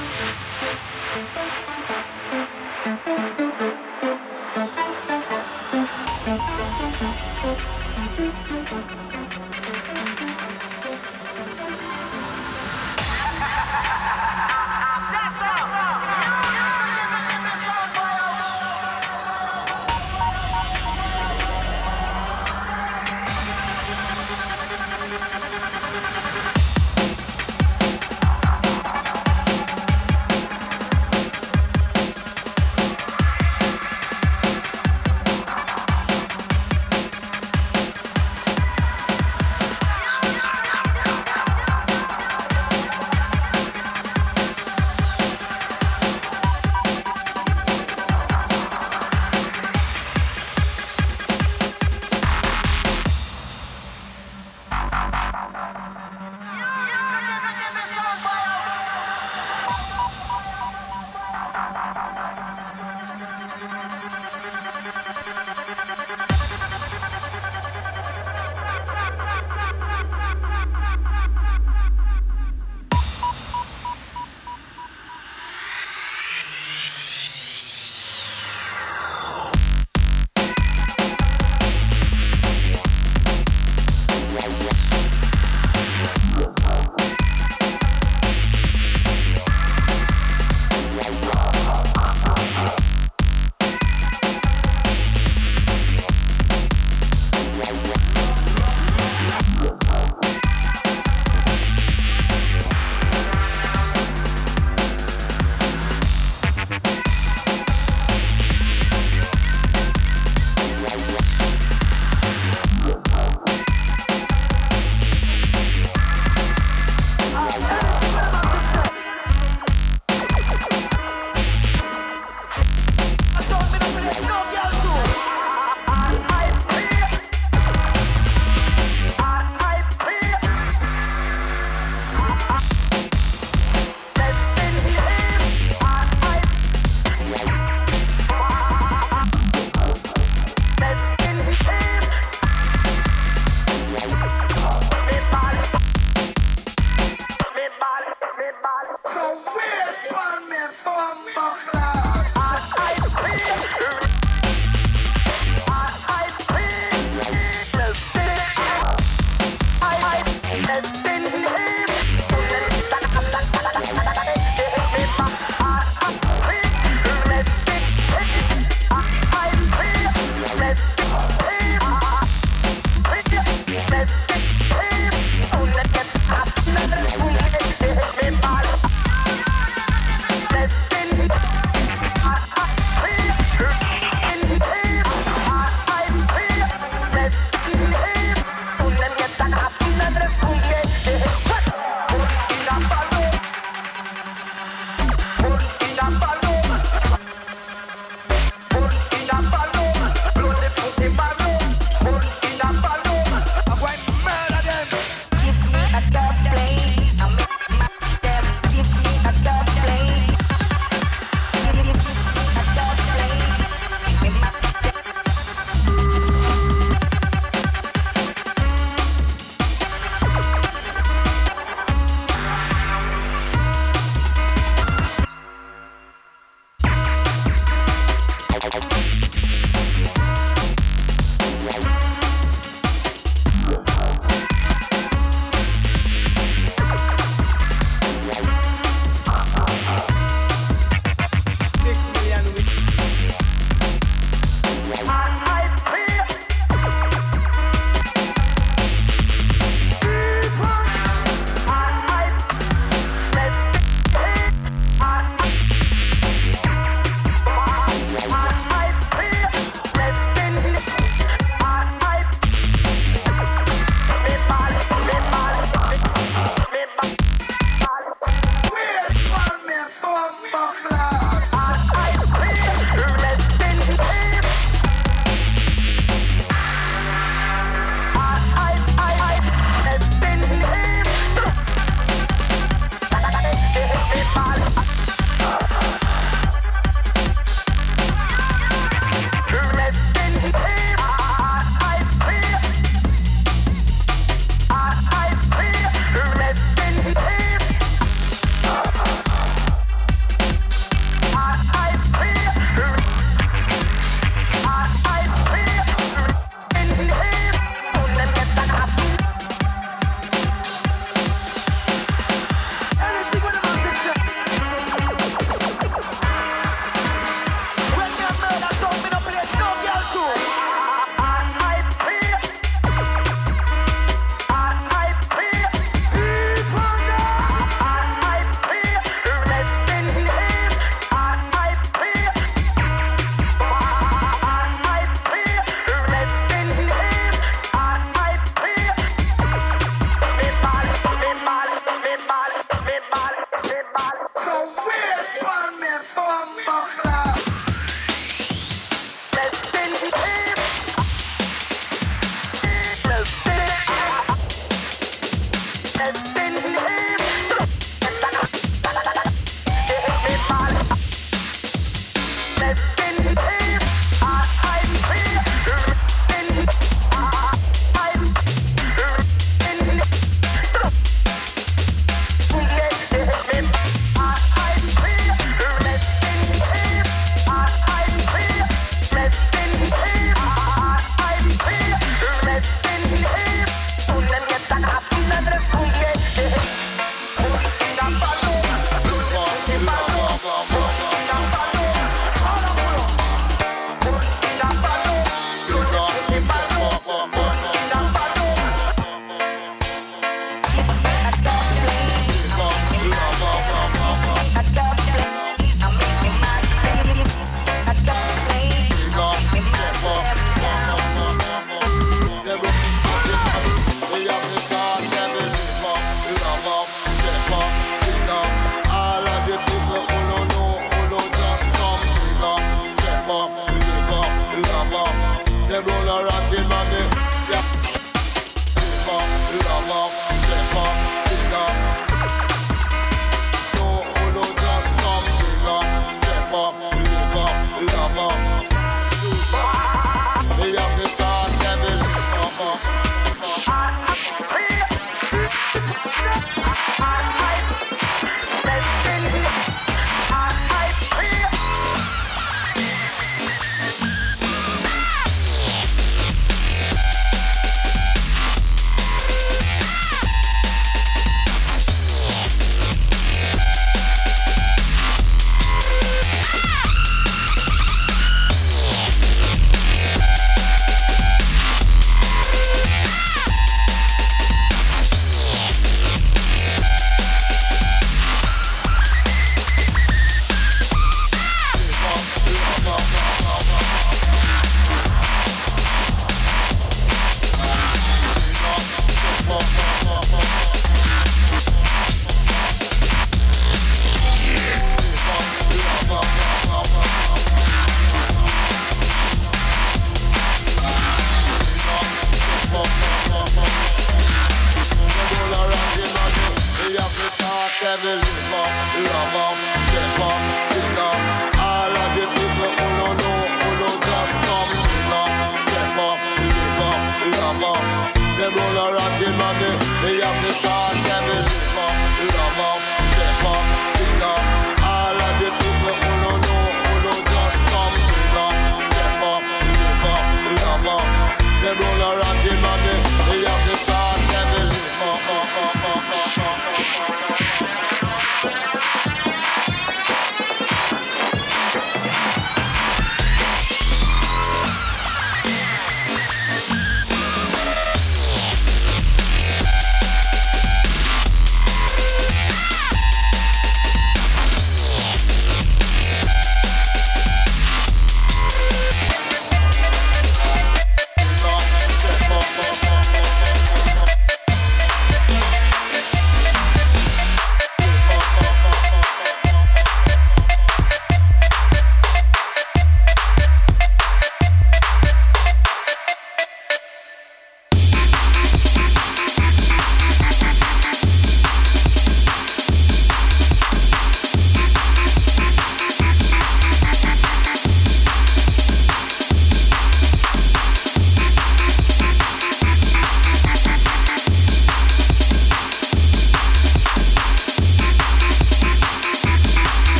Let's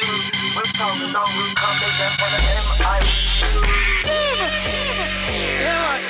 We're talking on, we coming for the M.I.C. Yeah,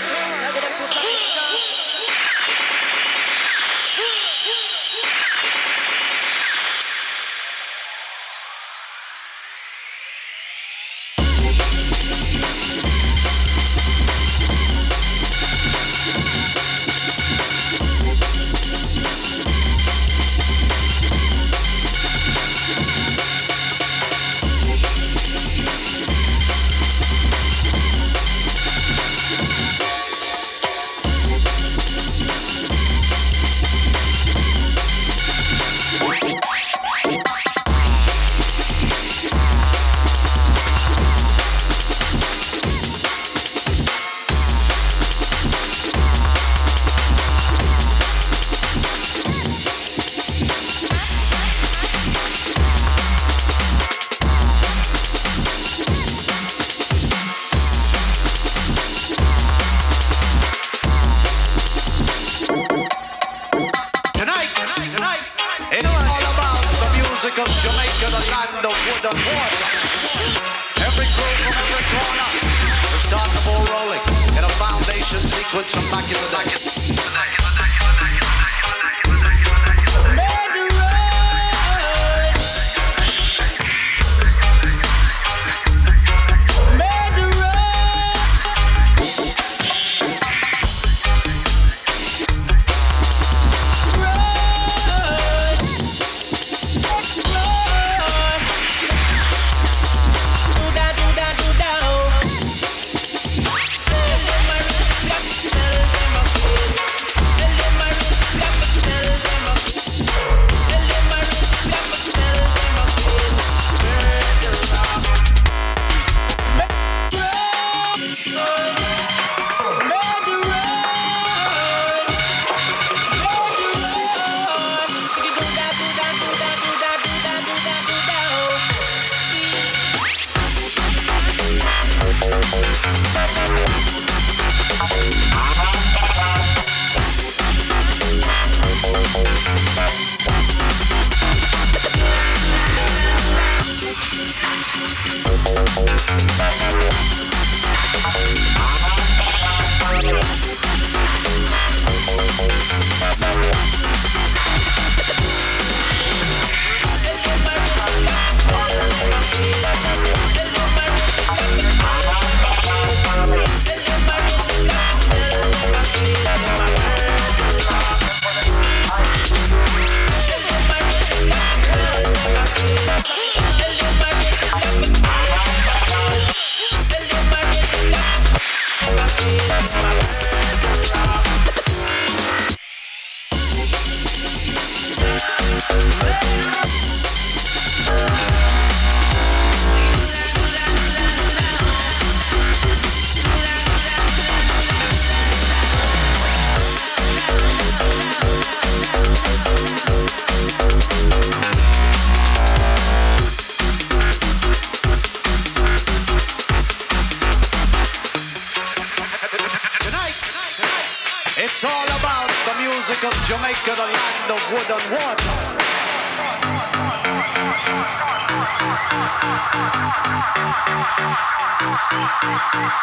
Let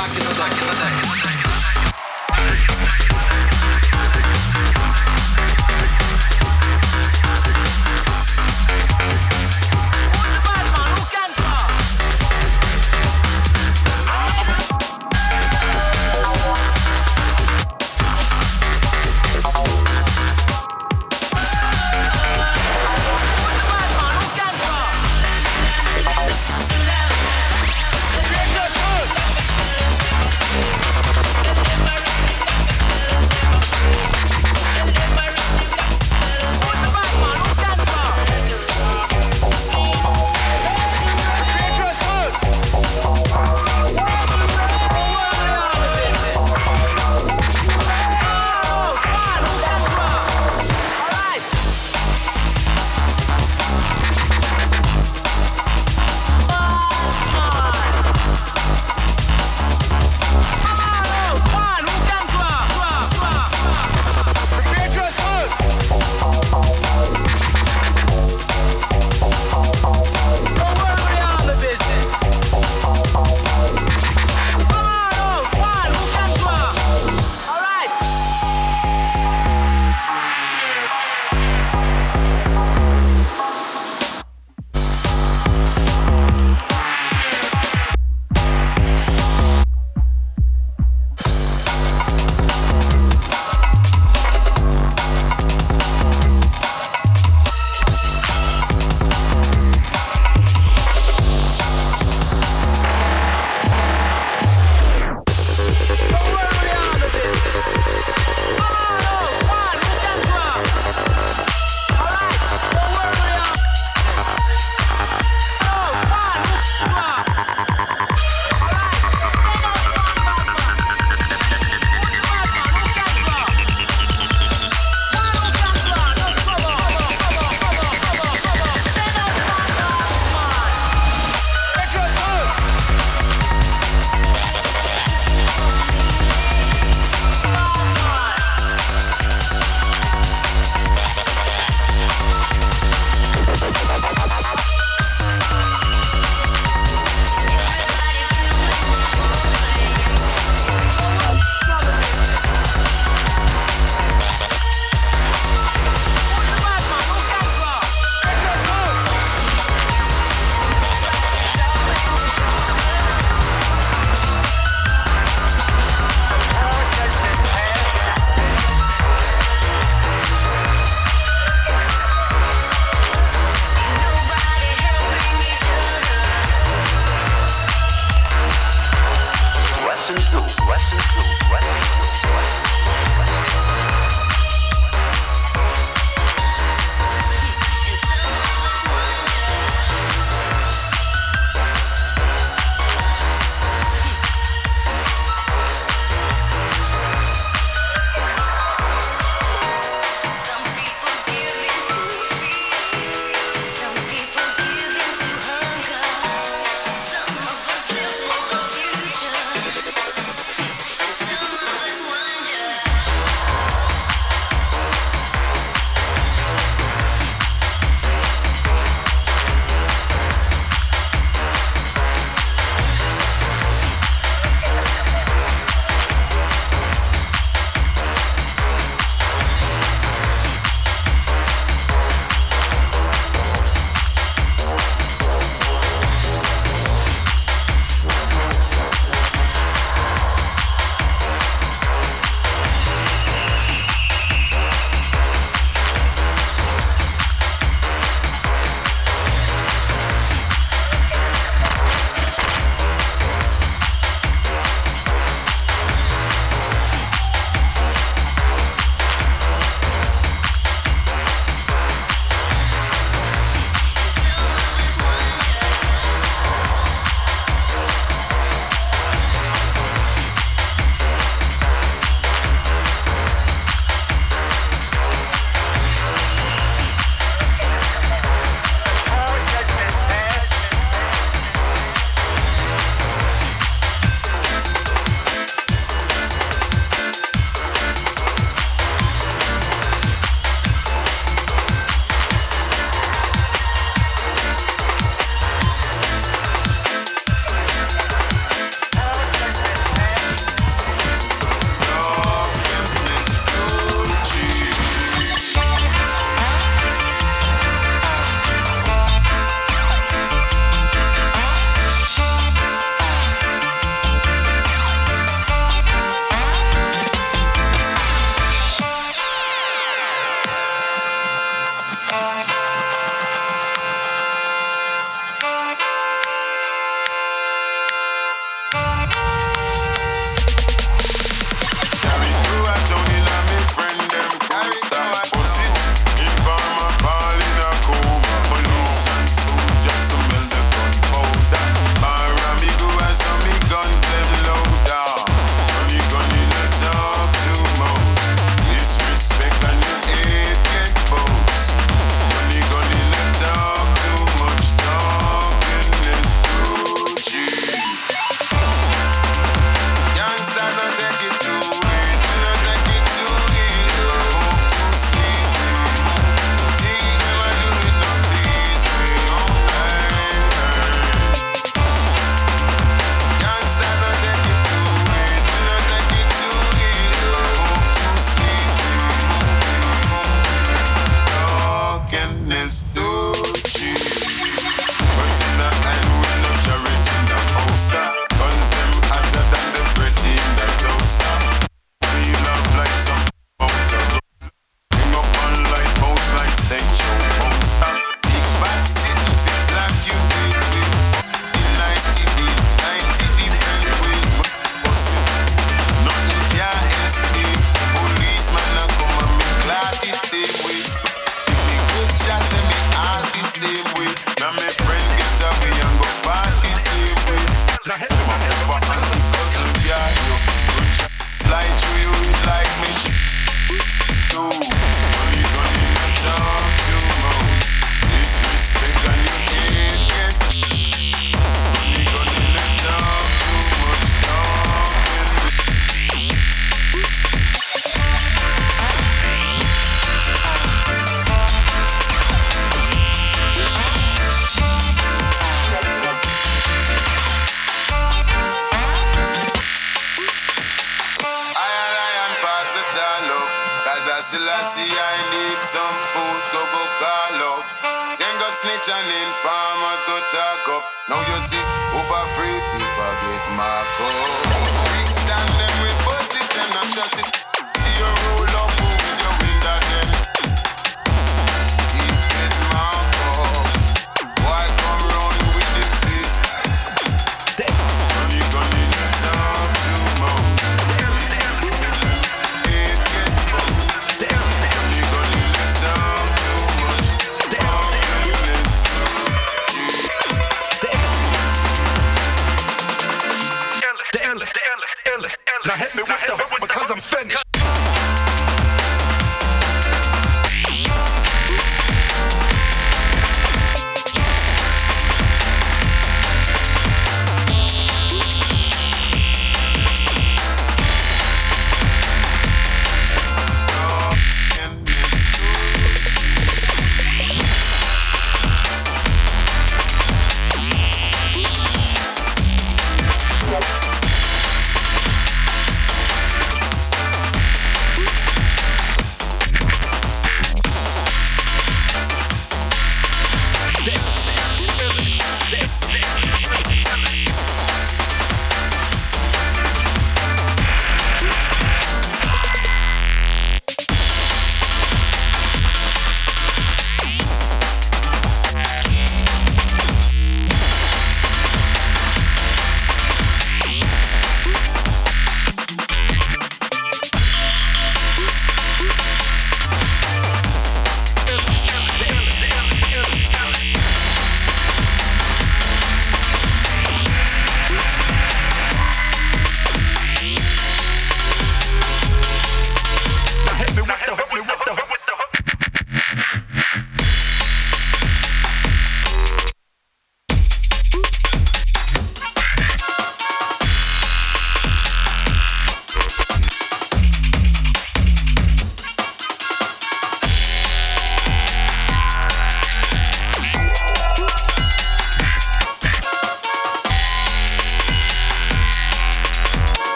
Back in the day.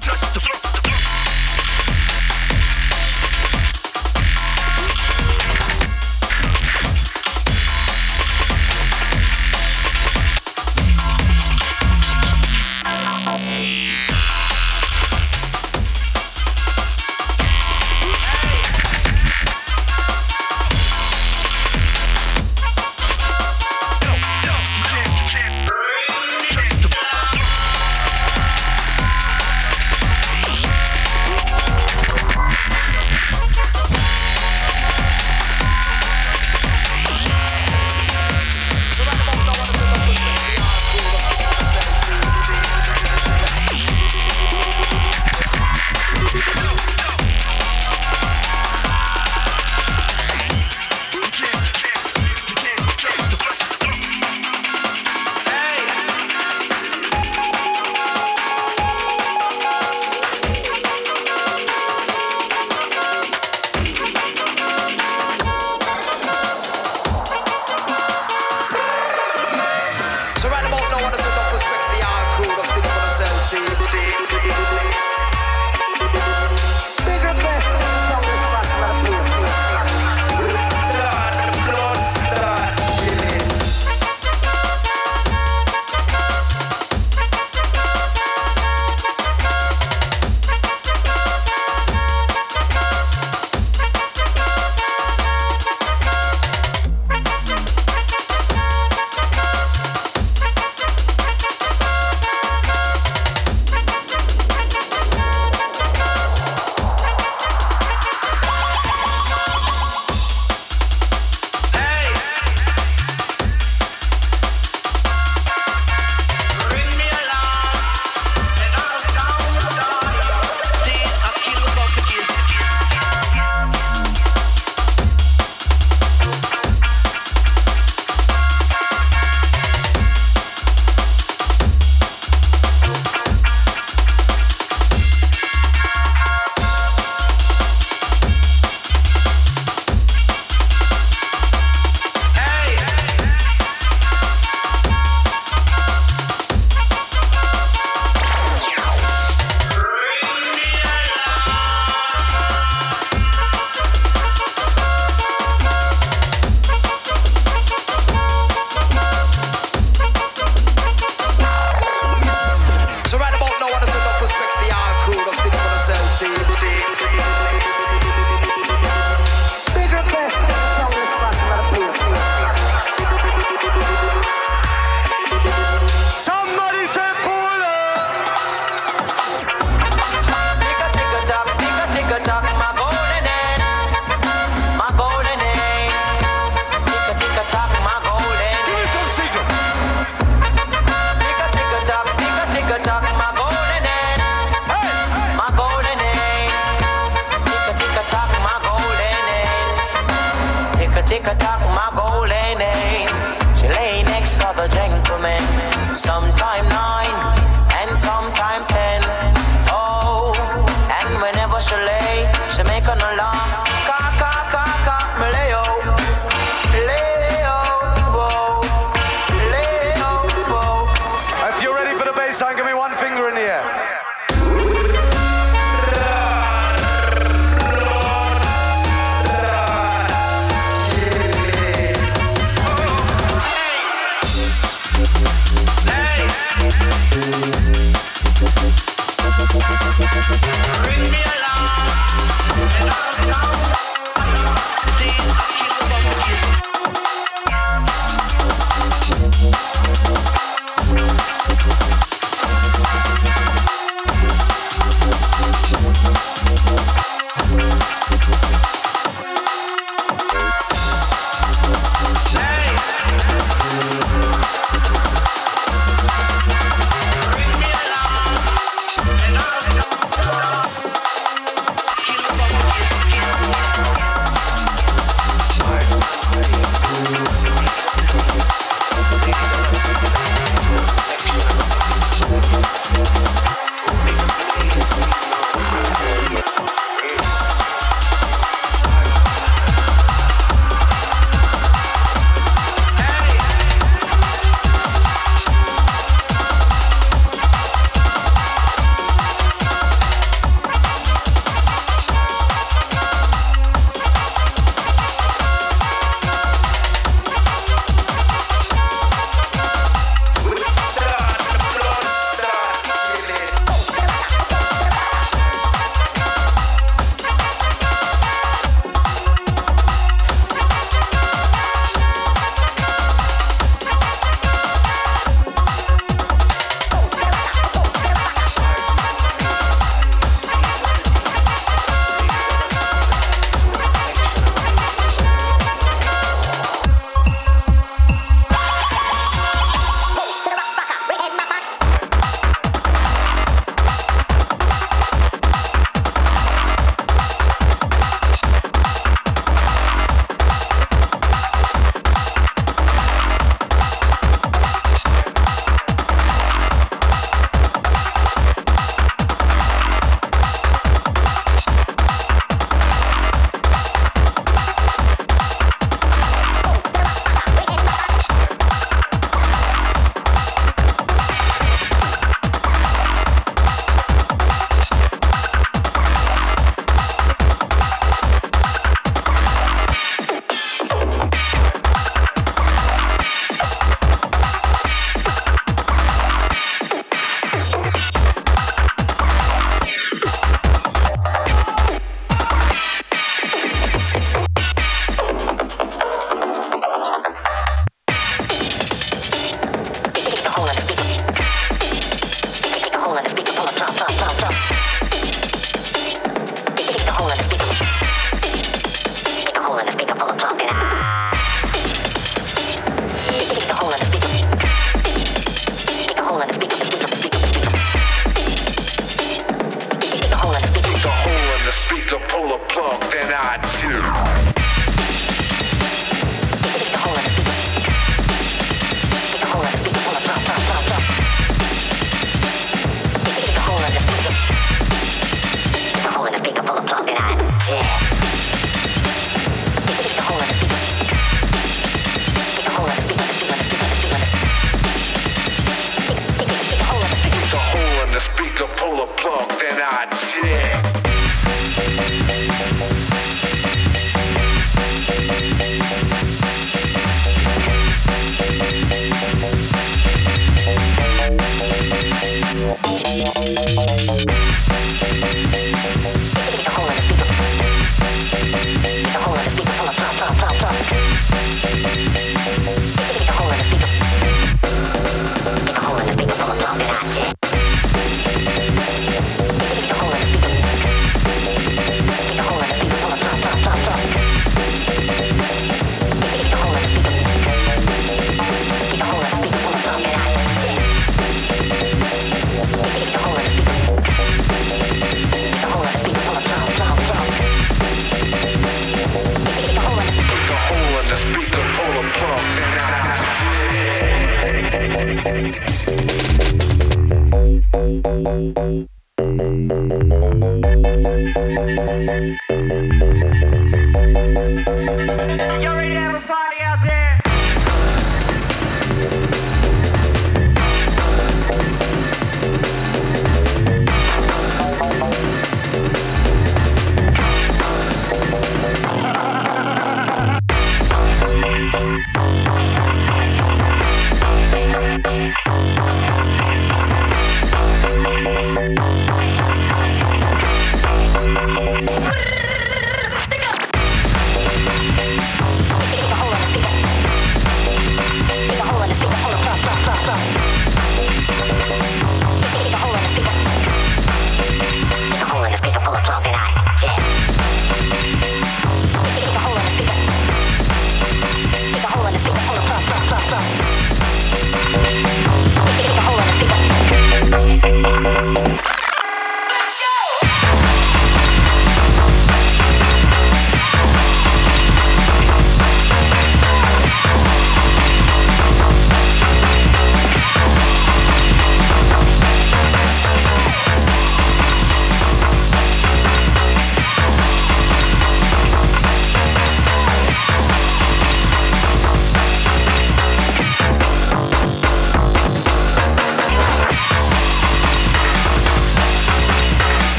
Just the floor.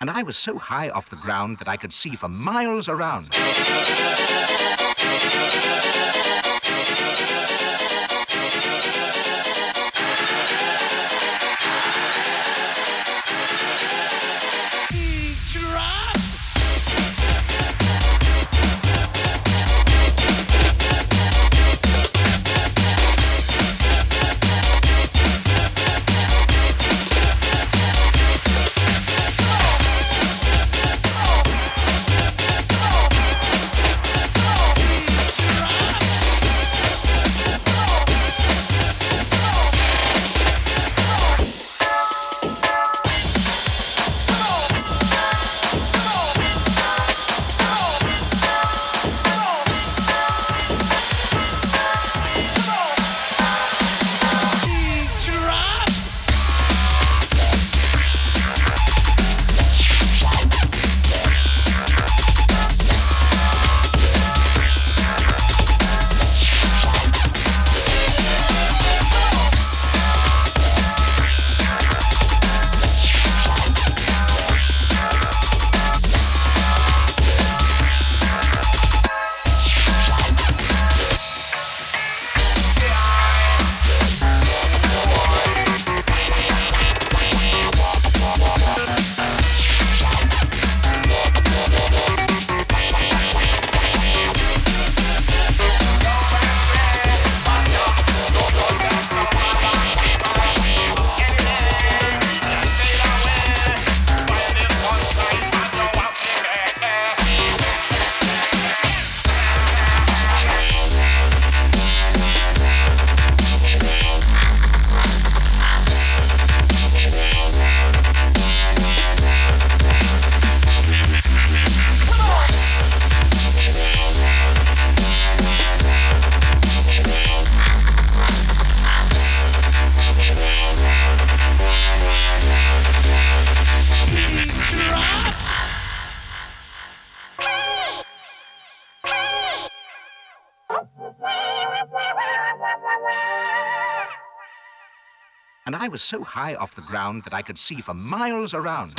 and I was so high off the ground that I could see for miles around. Was so high off the ground that I could see for miles around.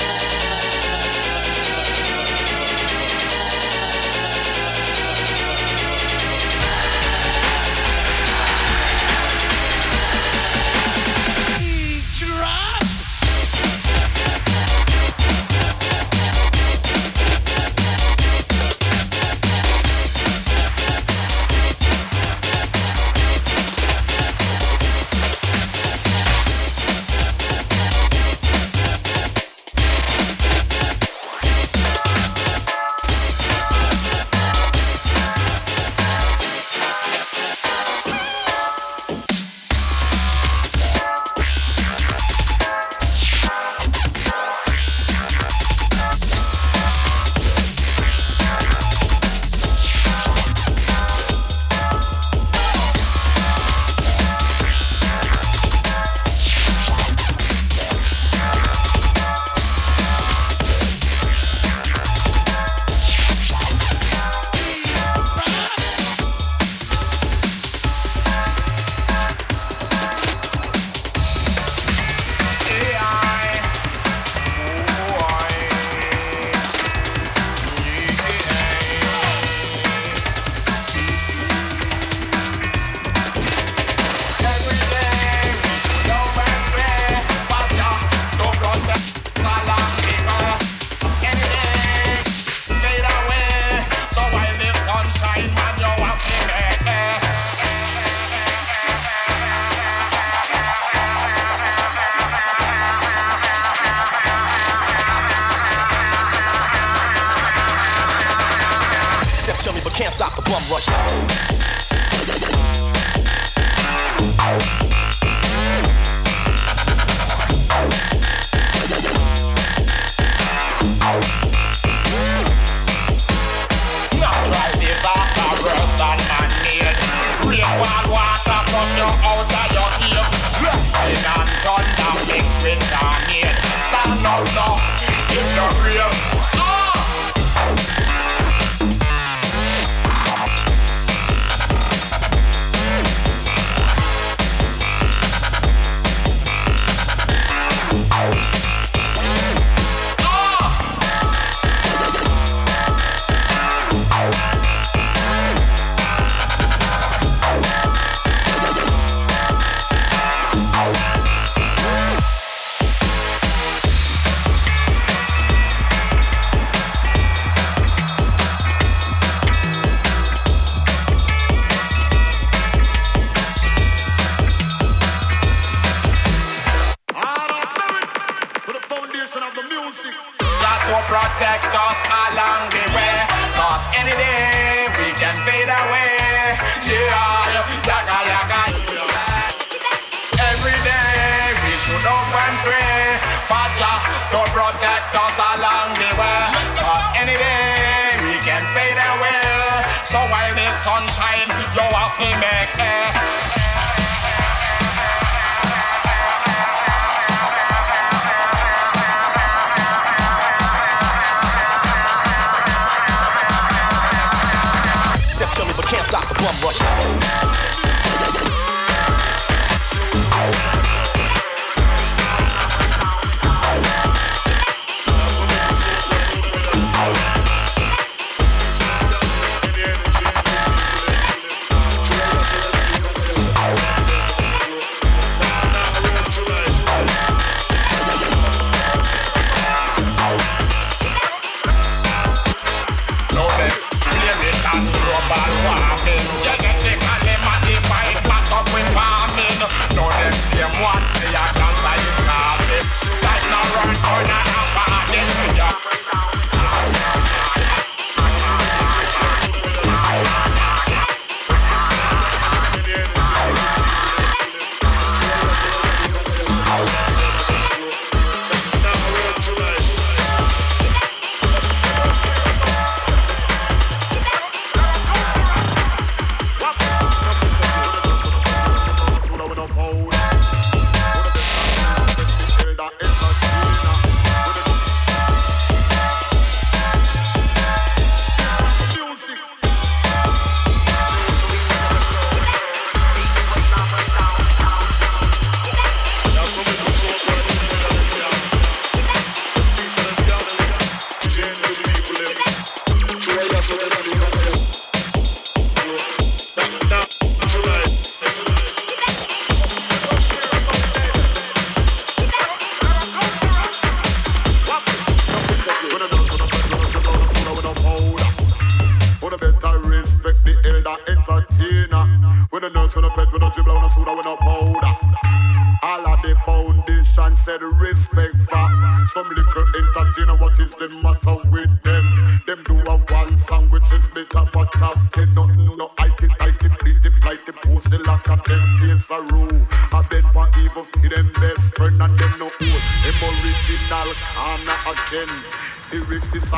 One rush.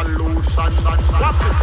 Solution. Watch it.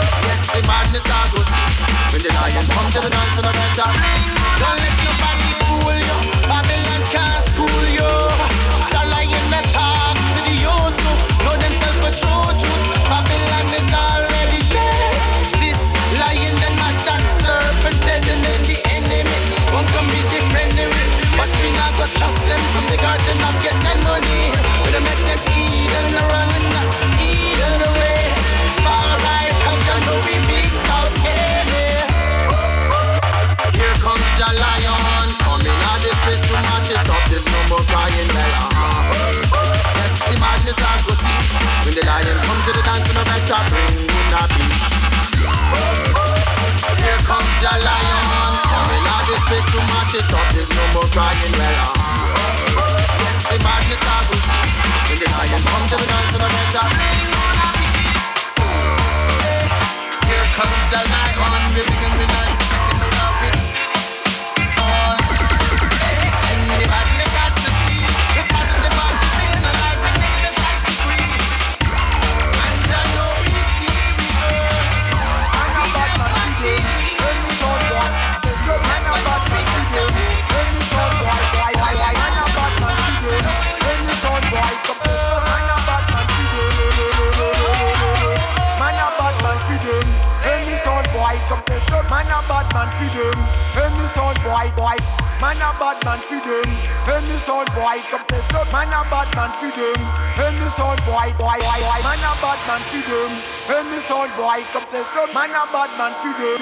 the madness I go cease. When the lion come to the dance and the red are Don't let nobody fool you. Babylon can't school you. Star lion that talk to the youth too. Know themselves for true truth. Babylon is already dead. This lion that mash that serpent dead and then the enemy. Won't come be the friendly. But we not go trust them from the garden of Gethsemane. We make them eat and run. Eat and run. there's no more crying well. Uh-huh. Yes, the madness I go see. When the lion comes to the dance, no better bring in a beast. Here comes the lion, coming out this place to match it up. There's no more crying well. Uh-huh. Yes, the madness I go see. When the lion comes to the dance, no better bring in a beast. Here comes the lion, living in the night. a bad man for them. Any sound boy, boy. Man a bad man for them. Any sound boy, come test up. Man a bad man for them. Any sound boy, boy, boy, boy. Man a bad man for them. Any sound boy, come test up. Man a bad man for them.